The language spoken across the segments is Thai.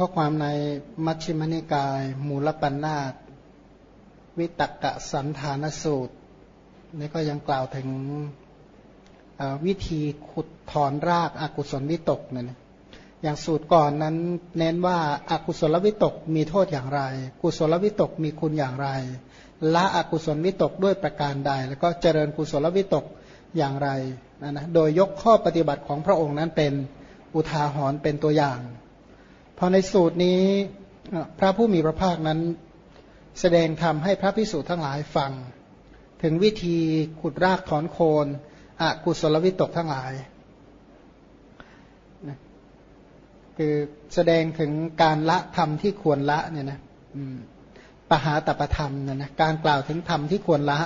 ข้อความในมัชฌิมนิกาย มูลปัญนาตวิตกะสันฐานสูตรนี่ก็ยังกล่าวถึงวิธีขุดถอนรากอากุศลวิตกเนี่ยนะอย่างสูตรก่อนนั้นเน้นว่าอากุศลวิตกมีโทษอย่างไร กุศลวิตกมีคุณอย่างไรละอกุศลวิตกด้วยประการใด แล้วก็เจริญกุศลวิตกอย่างไรนะนะโดยยกข้อปฏิบัติของพระองค์นั้นเป็นอุทาหรณ์เป็นตัวอย่าง พอในสูตรนี้พระผู้มีพระภาคนั้น แสดงธรรมให้พระพิสุทั้งหลายฟัง ถึงวิธีขุดรากถอนโคนอกุศลวิตกทั้งหลายคือแสดงถึงการละธรรมที่ควรละเนี่ยนะปหาตประธรรมเนี่ยนะการกล่าวถึงธรรมที่ควรละ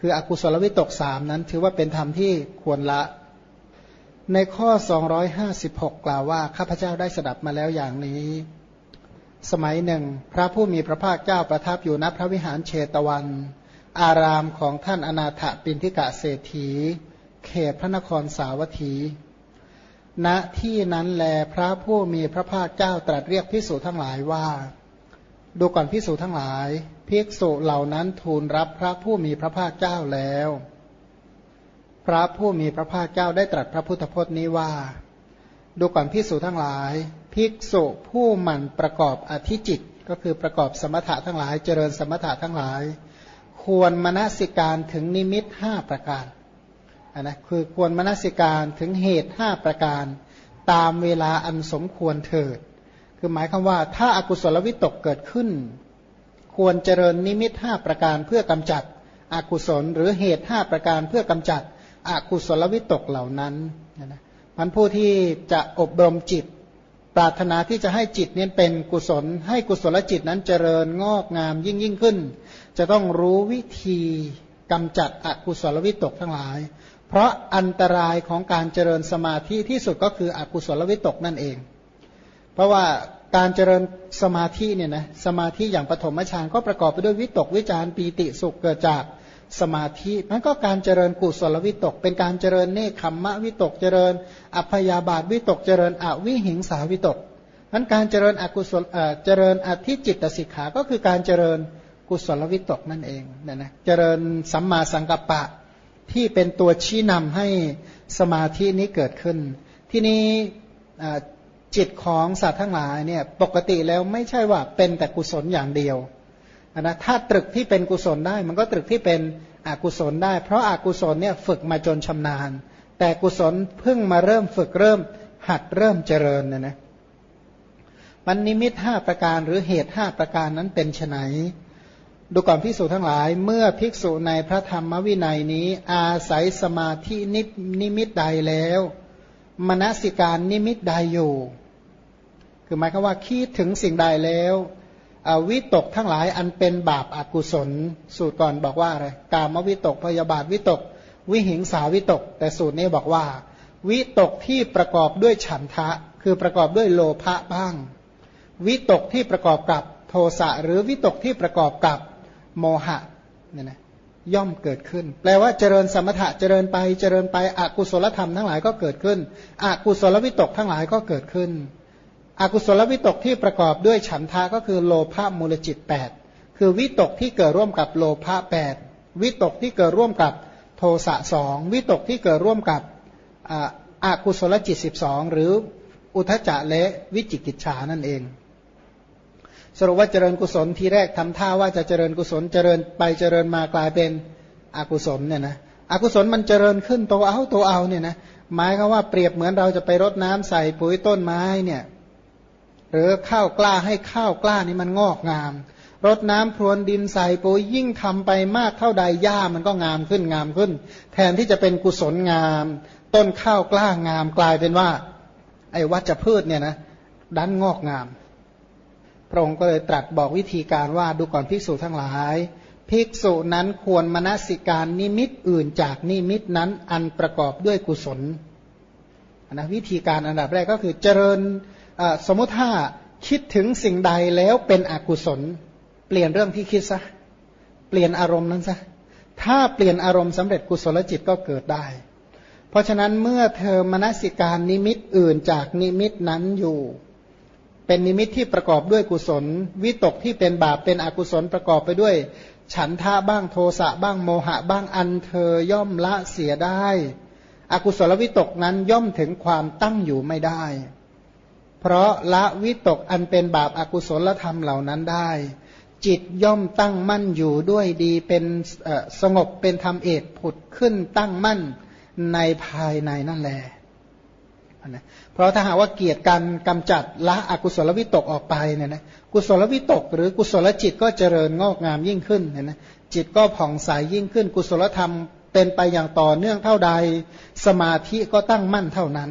คืออกุศลวิตกสามนั้น ถือว่าเป็นธรรมที่ควรละ ในข้อ 256 กล่าวว่า ข้าพเจ้าได้สดับมาแล้วอย่างนี้ สมัยหนึ่ง พระผู้มีพระภาคเจ้าประทับอยู่ณพระวิหารเชตวัน อารามของท่านอนาถปินทิกะเศรษฐี เขตพระนครสาวัตถี ณที่นั้นแลพระผู้มีพระภาคเจ้าตรัสเรียกพิสูจทั้งหลายว่า ดูก่อนพิสูจทั้งหลายภิกษุเหล่านั้นทูลรับพระผู้มีพระภาคเจ้าแล้ว พระผู้มีพระภาคเจ้าได้ตรัสพระพุทธพจน์นี้ว่า ดูก่อนภิกษุทั้งหลาย ภิกษุผู้หมั่นประกอบอธิจิต ก็คือประกอบสมถะทั้งหลาย เจริญสมถะทั้งหลาย ควรมนสิการถึงนิมิตห้าประการนนะคือควรมนสิการถึงเหตุห้าประการ ตามเวลาอันสมควรเถิด คือหมายความว่า ถ้าอากุศลวิตกเกิดขึ้น ควรเจริญนิมิตห้าประการเพื่อกำจัดอกุศลหรือเหตุห้าประการเพื่อกำจัด อกุศลวิตกเหล่านั้นนะมันผู้ที่จะอบรมจิต ปรารถนาที่จะให้จิตนี้เป็นกุศล ให้กุศลจิตนั้นเจริญงอกงามยิ่งยิ่งขึ้น จะต้องรู้วิธีกำจัดอกุศลวิตกทั้งหลาย เพราะอันตรายของการเจริญสมาธิที่สุดก็คืออกุศลวิตกนั่นเอง เพราะว่าการเจริญสมาธิเนี่ยนะสมาธิอย่างปฐมฌานก็ประกอบไปด้วยวิตกวิจารปีติสุขเกิดจาก สมาธิมันก็การเจริญกุศลวิตก เป็นการเจริญเนคขมมะวิตก เจริญ อัพยาบาทวิตก เจริญอวิหิงสาวิตกนั้นการเจริญอกุศลเจริญอธิจิตสิกขาก็คือการเจริญกุศลวิตกนั่นเองนะนะเจริญสัมมาสังกัปปะที่เป็นตัวชี้นำให้สมาธินี้เกิดขึ้น ที่นี้จิตของสัตว์ทั้งหลายเนี่ยปกติแล้วไม่ใช่ว่าเป็นแต่กุศลอย่างเดียว นะถ้าตรึกที่เป็นกุศลได้ มันก็ตรึกที่เป็นอกุศลได้ เพราะอากุศลเนี่ยฝึกมาจนชำนาญ แต่กุศลเพิ่งมาเริ่มฝึกเริ่มหัดเริ่มเจริญเนี่ยนะมันนิมิตห้าประการหรือเหตุห้าประการนั้นเป็นไนดูก่อนภิกษุทั้งหลาย เมื่อภิกษุในพระธรรมวินัยนี้ อาศัยสมาธินินมิตใดแล้วมนสิการนิมิตใดอยู่ คือหมายความว่าคิดถึงสิ่งใดแล้ว วิตกทั้งหลายอันเป็นบาปอากุศล สูตรก่อนบอกว่าอะไรกามวิตกพยาบาทวิตก วิหิงสาวิตก แต่สูตรนี้บอกว่า วิตกที่ประกอบด้วยฉันทะ คือประกอบด้วยโลภะบ้าง วิตกที่ประกอบกับโทสะหรือวิตกที่ประกอบกับโมหะเนี่ยนะย่อมเกิดขึ้น แปลว่าเจริญสมถะเจริญไปเจริญไปอกุศลธรรมทั้งหลายก็เกิดขึ้นอกุศลวิตกทั้งหลายก็เกิดขึ้น อกุศลวิตกที่ประกอบด้วยฉันทาก็คือโลภะมูลจิต 8 คือวิตกที่เกิดร่วมกับโลภะ8วิตกที่เกิดร่วมกับโทสะสองวิตกที่เกิดร่วมกับอกุศลจิต 12 หรืออุทจจะและวิจิกิจฉานั่นเอง สรุปว่าเจริญกุศลทีแรกทำท่าว่าจะเจริญกุศลเจริญไปเจริญมากลายเป็นอกุศลเนี่ยนะอกุศลมันเจริญขึ้นโตเอาโตเอาเนี่ยนะหมายก็ว่าเปรียบเหมือนเราจะไปรดน้ำใส่ปุ๋ยต้นไม้เนี่ย หรือข้าวกล้าให้ข้าวกล้านี่มันงอกงาม รดน้ำพรวนดินใส่ปุ๋ยยิ่งทำไปมากเท่าใดหญ้ามันก็งามขึ้นงามขึ้น แทนที่จะเป็นกุศลงาม ต้นข้าวกล้างามกลายเป็นว่า ไอ้วัชพืชเนี่ยนะดันงอกงาม พระองค์ก็เลยตรัสบอกวิธีการว่าดูก่อนภิกษุทั้งหลายภิกษุนั้นควรมนสิการนิมิตอื่นจากนิมิตนั้นอันประกอบด้วยกุศลนะวิธีการอันดับแรกก็คือเจริญ สมมติถ้าคิดถึงสิ่งใดแล้วเป็นอกุศล เปลี่ยนเรื่องที่คิดซะเปลี่ยนอารมณ์นั้นซะถ้าเปลี่ยนอารมณ์สำเร็จกุศลจิตก็เกิดได้ เพราะฉะนั้นเมื่อเธอมนสิการนิมิตอื่นจากนิมิตนั้นอยู่ เป็นนิมิตที่ประกอบด้วยกุศล วิตกที่เป็นบาปเป็นอกุศลประกอบไปด้วย ฉันทะบ้างโทสะบ้างโมหะบ้างอันเธอย่อมละเสียได้ อกุศลวิตกนั้นย่อมถึงความตั้งอยู่ไม่ได้ เพราะละวิตกอันเป็นบาปอากุศลธรรมเหล่านั้นได้ จิตย่อมตั้งมั่นอยู่ด้วยดีเป็นสงบเป็นธรรมเอกผุดขึ้นตั้งมั่นในภายในนั่นแหละนะเพราะถ้าหากว่าเกียรติการกำจัดละอกุศลวิตกออกไปเนี่ยนะกุศลวิตก หรือกุศลจิตก็เจริญงอกงามยิ่งขึ้นเนี่ยนะจิตก็ผ่องใสยยิ่งขึ้น กุศลธรรมเป็นไปอย่างต่อเนื่องเท่าใด สมาธิก็ตั้งมั่นเท่านั้น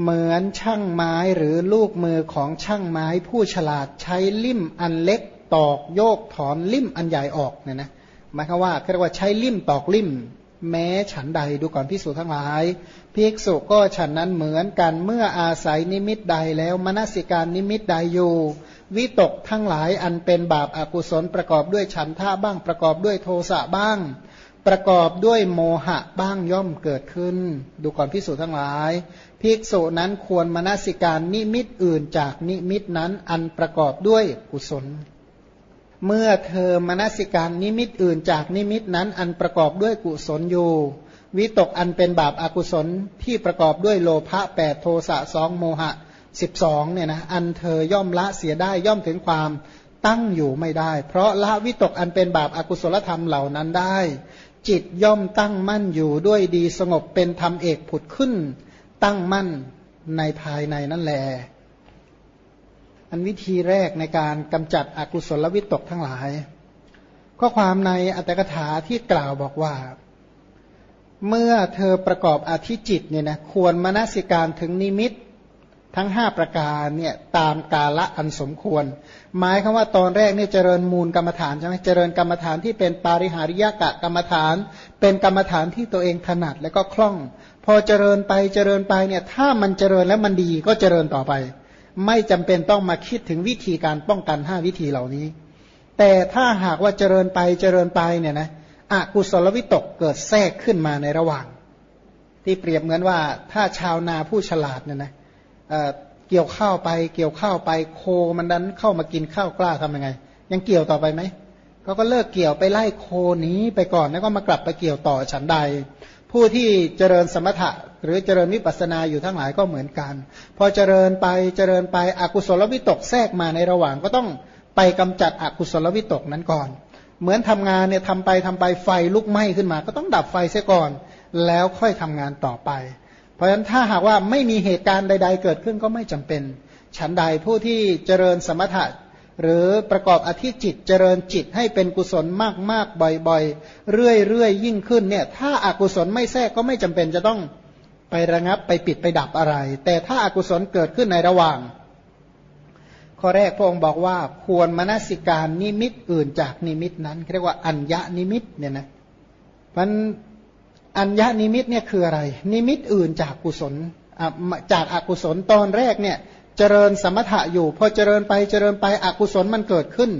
เหมือนช่างไม้หรือลูกมือของช่างไม้ผู้ฉลาดใช้ลิ่มอันเล็กตอกโยกถอนลิ่มอันใหญ่ออกเนี่ยนะหมายความว่าเรียกว่าใช้ลิ่มตอกลิ่ม แม้ฉันใดดูก่อนภิกษุทั้งหลายภิกษุก็ฉันนั้นเหมือนกันเมื่ออาศัยนิมิตใดแล้วมนสิการนิมิตใดอยู่วิตกทั้งหลายอันเป็นบาปอกุศลประกอบด้วยฉันทะบ้างประกอบด้วยโทสะบ้าง ประกอบด้วยโมหะบ้างย่อมเกิดขึ้น ดูก่อนภิกษุทั้งหลาย ภิกษุนั้นควรมนสิการนิมิตอื่นจากนิมิตนั้นอันประกอบด้วยกุศล เมื่อเธอมนสิการนิมิตอื่นจากนิมิตนั้นอันประกอบด้วยกุศลอยู่ วิตกอันเป็นบาปอากุศลที่ประกอบด้วยโลภะแปดโทสะสองโมหะสิบสองเนี่ยนะอันเธอย่อมละเสียได้ย่อมถึงความตั้งอยู่ไม่ได้ เพราะละวิตกอันเป็นบาปอากุศลธรรมเหล่านั้นได้ จิตย่อมตั้งมั่นอยู่ด้วยดีสงบเป็นธรรมเอกผุดขึ้น ตั้งมั่นในภายในนั่นแหละอันวิธีแรกในการกำจัดอกุศลวิตกทั้งหลาย ข้อความในอัตถกถาที่กล่าวบอกว่า เมื่อเธอประกอบอธิจิตเนี่ยนะควรมนสิการถึงนิมิต ทั้งห้าประการเนี่ยตามกาละอันสมควร หมายคือว่าตอนแรกเนี่ยเจริญมูลกรรมฐานใช่ไหมเจริญกรรมฐานที่เป็นปาริหาริยกะกรรมฐาน เป็นกรรมฐานที่ตัวเองถนัดและก็คล่อง พอเจริญไปเจริญไปเนี่ยถ้ามันเจริญแล้วมันดีก็เจริญต่อไป ไม่จำเป็นต้องมาคิดถึงวิธีการป้องกันห้าวิธีเหล่านี้ แต่ถ้าหากว่าเจริญไปเจริญไปเนี่ยนะอกุศลวิตกเกิดแทรกขึ้นมาในระหว่าง ที่เปรียบเหมือนว่าถ้าชาวนาผู้ฉลาดเนี่ยนะ เกี่ยวข้าวไป เกี่ยวข้าวไปโคมันดันเข้ามากินข้าวกล้าทำยังไง ยังเกี่ยวต่อไปไหมเขาก็เลิกเกี่ยวไปไล่โคนี้ไปก่อนแล้วก็มากลับไปเกี่ยวต่อฉันใด ผู้ที่เจริญสมถะ หรือเจริญวิปัสนาอยู่ทั้งหลายก็เหมือนกัน พอเจริญไปเจริญไปอกุศลวิตกแทรกมาในระหว่างก็ต้องไปกำจัดอกุศลวิตกนั้นก่อน เหมือนทำงานเนี่ยทำไปทำไปไฟลุกไหม้ขึ้นมา ก็ต้องดับไฟเสียก่อน แล้วค่อยทำงานต่อไป เพราะฉะนั้นถ้าหากว่าไม่มีเหตุการณ์ใด ๆ เกิดขึ้นก็ไม่จำเป็น ฉันใดผู้ที่เจริญสมถะหรือประกอบอธิจิตเจริญจิตให้เป็นกุศลมากๆบ่อยๆ เรื่อยๆ ยิ่งขึ้นเนี่ยถ้าอกุศลไม่แทรกก็ไม่จำเป็นจะต้องไประงับไปปิดไปดับอะไร แต่ถ้าอกุศลเกิดขึ้นในระหว่าง ข้อแรกพระองค์บอกว่าควรมนสิการนิมิตอื่นจากนิมิตนั้นเรียกว่าอัญญานิมิตเนี่ยนะมัน อัญญานิมิตเนี่ยคืออะไร นิมิตอื่นจากกุศลจากอกุศลตอนแรกเนี่ยเจริญสมถะอยู่พอเจริญไปเจริญไปอกุศลมันเกิดขึ้น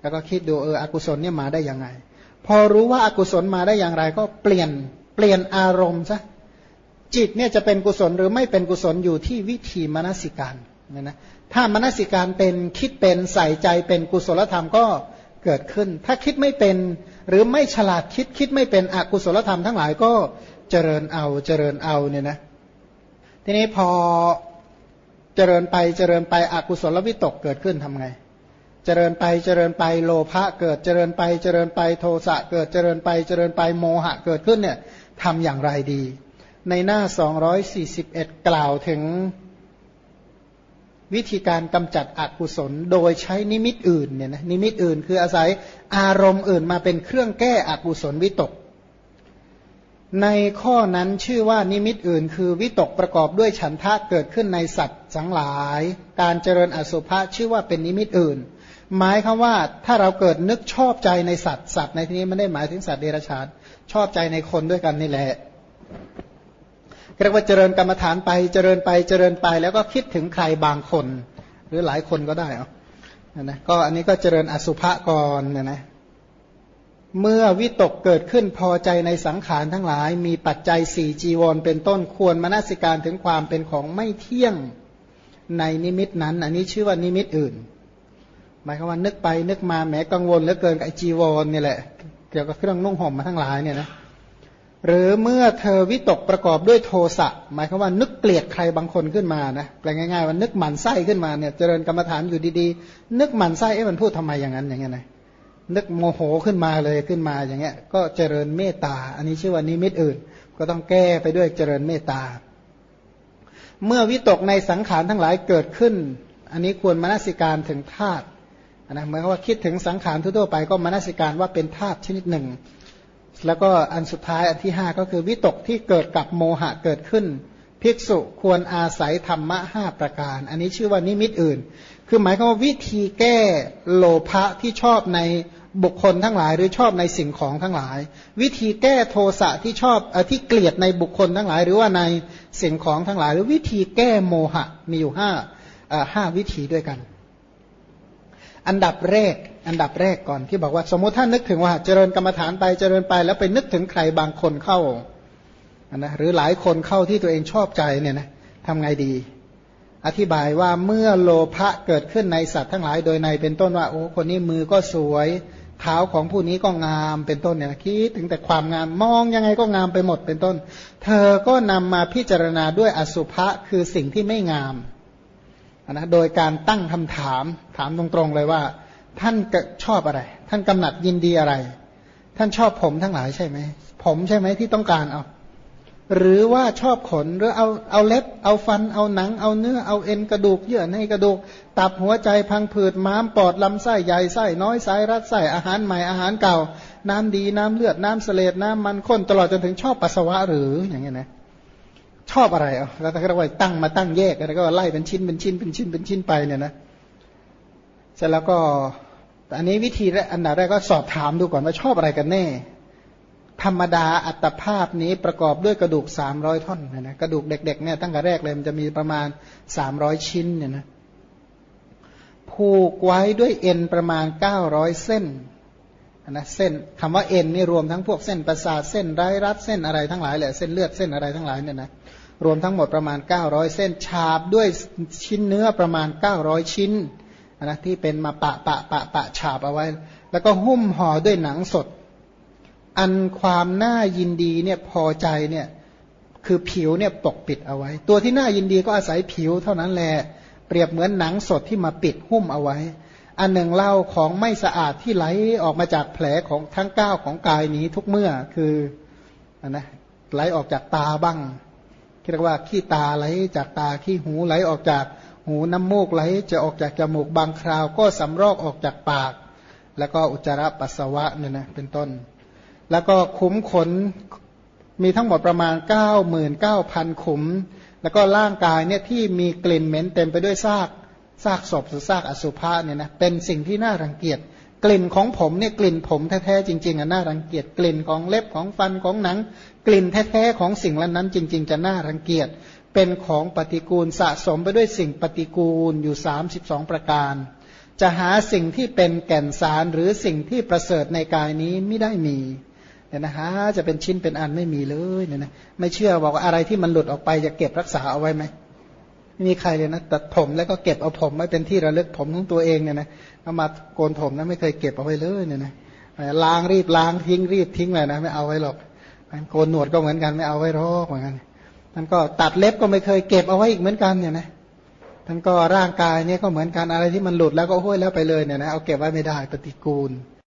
แล้วก็คิดดูเอออกุศลเนี่ยมาได้ยังไง พอรู้ว่าอากุศลมาได้อย่างไร ก็เปลี่ยนเปลี่ยนอารมณ์ซะจิตเนี่ยจะเป็นกุศลหรือไม่เป็นกุศลอยู่ที่วิธีมนสิการนี่ยนะถ้ามนสิการเป็นคิดเป็นใส่ใจเป็นกุศลธรรมก็เกิดขึ้น ถ้าคิดไม่เป็น หรือไม่ฉลาดคิดคิดไม่เป็นอกุศลธรรมทั้งหลายก็เจริญเอาเจริญเอาเนี่ยนะทีนี้พอเจริญไปเจริญไปอกุศลวิตกเกิดขึ้นทำไง เจริญไปเจริญไปโลภะเกิดเจริญไปเจริญไปโทสะเกิดเจริญไปเจริญไปโมหะเกิดขึ้นเนี่ยทำอย่างไรดี ในหน้า 241 กล่าวถึง วิธีการกำจัดอกุศลโดยใช้นิมิตอื่นเนี่ยนะนิมิตอื่น คืออาศัยอารมณ์อื่นมาเป็นเครื่องแก้อกุศลวิตก ในข้อนั้นชื่อว่านิมิตอื่น คือวิตกประกอบด้วยฉันทะเกิดขึ้นในสัตว์สังหลาย การเจริญอสุภะชื่อว่าเป็นนิมิตอื่น หมายคำว่าถ้าเราเกิดนึกชอบใจในสัตว์สัตว์ในที่นี้ไม่ได้หมายถึงสัตว์เดรัจฉานชอบใจในคนด้วยกันนี่แหละ เรียกว่าเจริญกรรมฐานไปเจริญไปเจริญไป แล้วก็คิดถึงใครบางคน หรือหลายคนก็ได้เอานะก็อันนี้ก็เจริญอสุภะก่อนเนี่ยนะเมื่อวิตกเกิดขึ้นพอใจในสังขารทั้งหลาย มีปัจจัยสี่จีวรเป็นต้นควรมนสิการถึงความเป็นของไม่เที่ยงในนิมิตนั้น อันนี้ชื่อว่านิมิตอื่น หมายความว่านึกไปนึกมาแหมกังวลเหลือเกินกับจีวรเนี่ยแหละ เกี่ยวกับเครื่องนุ่งห่มมาทั้งหลายเนี่ยนะ หรือเมื่อเธอวิตกประกอบด้วยโทสะหมายความว่านึกเกลียดใครบางคนขึ้นมานะแปลง่ายๆว่านึกหมันไส้ขึ้นมาเนี่ยเจริญกรรมฐานอยู่ดีๆ นึกหมันไส้เอ๊ะมันพูดทำไมอย่างนั้นอย่างเงี้ยนะนึกโมโหขึ้นมาเลยขึ้นมาอย่างเงี้ย ก็เจริญเมตตา อันนี้ชื่อว่านิมิตอื่น ก็ต้องแก้ไปด้วยเจริญเมตตา เมื่อวิตกในสังขารทั้งหลายเกิดขึ้น อันนี้ควรมนสิการถึงธาตุนะเหมือนว่าคิดถึงสังขารทั่วไปก็มนสิการว่าเป็นธาตุชนิดหนึ่ง แล้วก็อันสุดท้ายอันที่ห้าก็คือวิตกที่เกิดกับโมหะเกิดขึ้น ภิกษุควรอาศัยธรรมะห้าประการ อันนี้ชื่อว่านิมิตอื่น คือหมายความว่าวิธีแก้โลภะที่ชอบในบุคคลทั้งหลาย หรือชอบในสิ่งของทั้งหลาย วิธีแก้โทสะที่ชอบอที่เกลียดในบุคคลทั้งหลาย หรือว่าในสิ่งของทั้งหลาย หรือวิธีแก้โมหะมีอยู่ห้าห้าวิธีด้วยกัน อันดับแรก อันดับแรกก่อนที่บอกว่า สมมติท่านนึกถึงว่าเจริญกรรมฐานไปเจริญไป แล้วไปนึกถึงใครบางคนเข้านะหรือหลายคนเข้าที่ตัวเองชอบใจเนี่ยนะทำไงดี อธิบายว่าเมื่อโลภะเกิดขึ้นในสัตว์ทั้งหลายโดยในเป็นต้นว่าโอ้คนนี้มือก็สวยเท้าของผู้นี้ก็งามเป็นต้นเนี่ยคิดถึงแต่ความงามมองยังไงก็งามไปหมดเป็นต้น เธอก็นำมาพิจารณาด้วยอสุภะคือสิ่งที่ไม่งาม นะโดยการตั้งคำถามถามตรงๆเลยว่า ท่านชอบอะไร ท่านกำหนัดยินดีอะไร ท่านชอบผมทั้งหลายใช่ไหมผมใช่ไหมที่ต้องการเอาหรือว่าชอบขนหรือเอาเอาเล็บ เอาฟันเอาหนัง เอาเนื้อเอาเอ็นกระดูกเยื่อในกระดูก ตับหัวใจพังผืดม้ามปอดลำไส้ใหญ่ไส้น้อยไส้รัดไส้อาหารใหม่อาหารเก่า น้ำดีน้ำเลือดน้ำเสลดน้ำมันข้นตลอดจนถึงชอบปัสสาวะหรืออย่างเงี้ยนะ ชอบอะไรอะแล้วถ้าเราตั้งมาตั้งแยกแล้วก็ไล่เป็นชิ้นเป็นชิ้นเป็นชิ้นเป็นชิ้นไปเนี่ยนะเสร็จแล้วก็อันนี้วิธีอันดับแรกก็สอบถามดูก่อนว่าชอบอะไรกันแน่ ธรรมดาอัตภาพนี้ประกอบด้วยกระดูกสามร้อยท่อนนะกระดูกเด็กๆเนี่ยตั้งแต่แรกเลยมันจะมีประมาณสามร้อยชิ้นเนี่ยนะผูกไว้ด้วยเอ็นประมาณเก้าร้อยเส้น นะเส้นคำว่าเอ็นนี่รวมทั้งพวกเส้นประสาทเส้นไร้รัดเส้นอะไรทั้งหลายแหละเส้นเลือดเส้นอะไรทั้งหลายเนี่ยนะรวมทั้งหมดประมาณ 900 เส้นฉาบด้วยชิ้นเนื้อประมาณ 900 ชิ้นนะที่เป็นมาปะปะปะปะฉาบเอาไว้ แล้วก็หุ้มห่อด้วยหนังสด อันความน่ายินดีเนี่ยพอใจเนี่ยคือผิวเนี่ยปกปิดเอาไว้ ตัวที่น่ายินดีก็อาศัยผิวเท่านั้นแหละเปรียบเหมือนหนังสดที่มาปิดหุ้มเอาไว้ อันหนึ่งเล่าของไม่สะอาดที่ไหลออกมาจากแผลของทั้งเก้าของกายนี้ทุกเมื่อคือนะไหลออกจากตาบ้างเรียกว่าขี้ตาไหลจากตาขี้หูไหลออกจากหูน้ำมูกไหลจะออกจากจมูกบางคราว ก็สำรอกออกจากปาก แล้วก็อุจจาระปัสสาวะเนี่ยนะเป็นต้น แล้วก็ขุมขนมีทั้งหมดประมาณ 9 9 0 0 0 ขุม แล้วก็ร่างกายเนี่ยที่มีกลิ่นเหม็นเต็มไปด้วยซาก ซากศพหรือซากอสุภะเนี่ยนะเป็นสิ่งที่น่ารังเกียจกลิ่นของผมเนี่ยกลิ่นผมแท้ๆจริงๆอะน่ารังเกียจกลิ่นของเล็บของฟันของหนัง กลิ่นแท้ๆของสิ่งเหล่านั้น จริง ๆ จะน่ารังเกียจเป็นของปฏิกูลสะสมไปด้วยสิ่งปฏิกูลอยู่ 32 ประการ จะหาสิ่งที่เป็นแก่นสารหรือสิ่งที่ประเสริฐในกายนี้ไม่ได้มีเนี่ยนะฮะจะเป็นชิ้นเป็นอันไม่มีเลยเนี่ยนะไม่เชื่อบอกว่าอะไรที่มันหลุดออกไปจะเก็บรักษาเอาไว้ไหม มีใครเลยนะตัดผมแล้วก็เก็บเอาผมไว้เป็นที่ระลึกผมของตัวเองเนี่ยนะเอามาโกนผมนะไม่เคยเก็บเอาไว้เลยเนี่ยนะล้างรีบล้างทิ้งรีบทิ้งเลยนะไม่เอาไว้หรอกโกนหนวดก็เหมือนกันไม่เอาไว้รอกเหมือนกันท่านก็ตัดเล็บก็ไม่เคยเก็บเอาไว้อีกเหมือนกันเนี่ยนะท่านก็ร่างกายเนี่ยก็เหมือนกันอะไรที่มันหลุดแล้วก็ห้วยแล้วไปเลยเนี่ยนะเอาเก็บไว้ไม่ได้ปฏิกูล